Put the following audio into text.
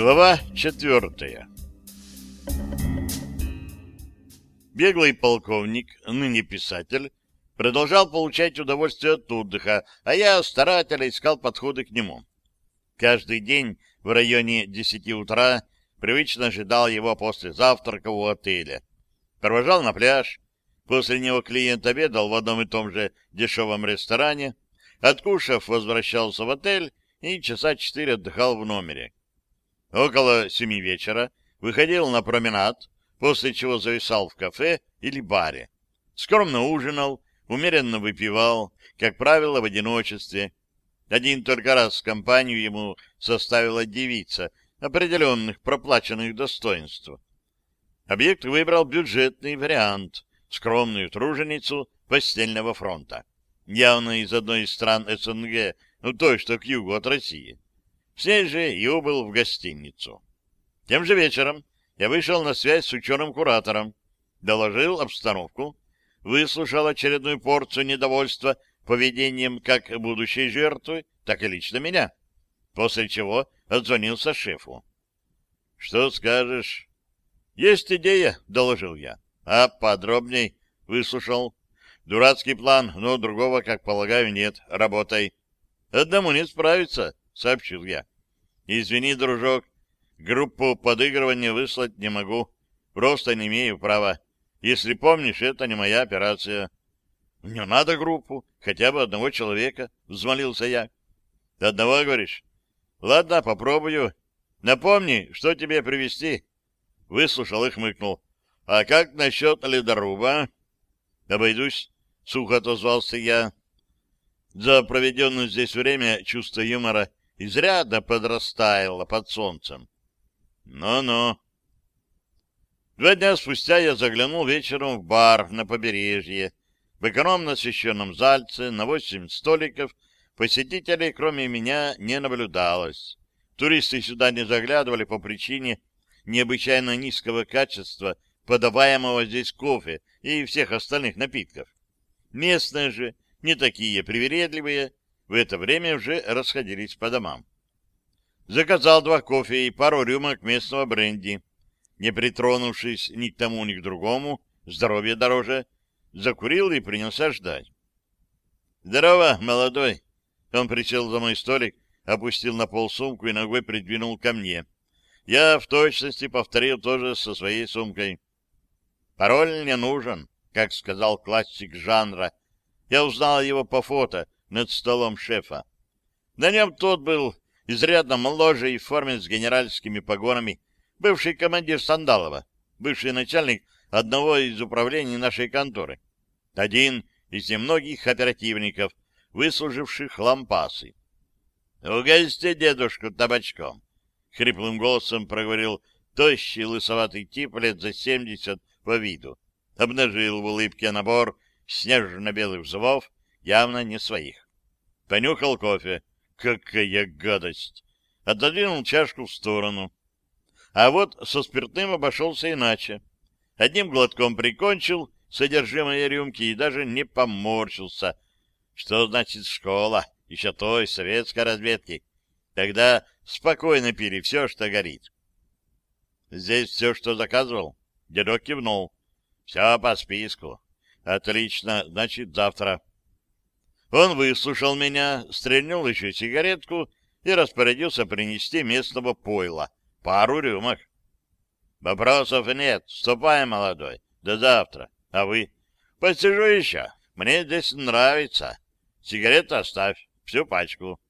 Глава четвертая Беглый полковник, ныне писатель, продолжал получать удовольствие от отдыха, а я старательно искал подходы к нему. Каждый день в районе десяти утра привычно ожидал его после завтрака у отеля. Провожал на пляж. После него клиент обедал в одном и том же дешевом ресторане. Откушав, возвращался в отель и часа четыре отдыхал в номере. Около семи вечера выходил на променад, после чего зависал в кафе или баре. Скромно ужинал, умеренно выпивал, как правило, в одиночестве. Один только раз компанию ему составила девица определенных проплаченных достоинств. Объект выбрал бюджетный вариант — скромную труженицу постельного фронта, явно из одной из стран СНГ, ну той, что к югу от России. Ней же и убыл в гостиницу. Тем же вечером я вышел на связь с ученым-куратором, доложил обстановку, выслушал очередную порцию недовольства поведением как будущей жертвы, так и лично меня, после чего отзвонился шефу. — Что скажешь? — Есть идея, — доложил я. — А подробней выслушал. Дурацкий план, но другого, как полагаю, нет. Работай. — Одному не справиться, — сообщил я. — Извини, дружок, группу подыгрывания выслать не могу. Просто не имею права. Если помнишь, это не моя операция. — Не надо группу, хотя бы одного человека, — взмолился я. — Одного, говоришь? — Ладно, попробую. Напомни, что тебе привезти. Выслушал и хмыкнул. — А как насчет ледоруба? — Обойдусь, — сухо отозвался я. За проведенное здесь время чувство юмора изрядно подрастаяло под солнцем. Ну-ну. Два дня спустя я заглянул вечером в бар на побережье. В экономно освещенном зальце на восемь столиков посетителей, кроме меня, не наблюдалось. Туристы сюда не заглядывали по причине необычайно низкого качества подаваемого здесь кофе и всех остальных напитков. Местные же не такие привередливые, в это время уже расходились по домам. Заказал два кофе и пару рюмок местного бренди. Не притронувшись ни к тому, ни к другому, здоровье дороже, закурил и принялся ждать. «Здорово, молодой!» Он присел за мой столик, опустил на пол сумку и ногой придвинул ко мне. Я в точности повторил тоже со своей сумкой. «Пароль не нужен», как сказал классик жанра, я узнал его по фото над столом шефа. На нем тот был изрядно моложе и в форме с генеральскими погонами, бывший командир Сандалова, бывший начальник одного из управлений нашей конторы. Один из немногих оперативников, выслуживших лампасы. — Угости дедушку табачком! — хриплым голосом проговорил тощий лысоватый тип лет за семьдесят по виду. Обнажил в улыбке набор снежно-белых зубов, явно не своих. Понюхал кофе. Какая гадость! Отодвинул чашку в сторону. А вот со спиртным обошелся иначе. Одним глотком прикончил содержимое рюмки и даже не поморщился. Что значит школа? Еще той советской разведки. Тогда спокойно пили все, что горит. Здесь все, что заказывал? Дедок кивнул. Все по списку. Отлично, значит, завтра. Он выслушал меня, стрельнул еще сигаретку и распорядился принести местного пойла, пару рюмок. Вопросов нет, ступай, молодой, до завтра. А вы? Посижу еще, мне здесь нравится. Сигарету оставь, всю пачку.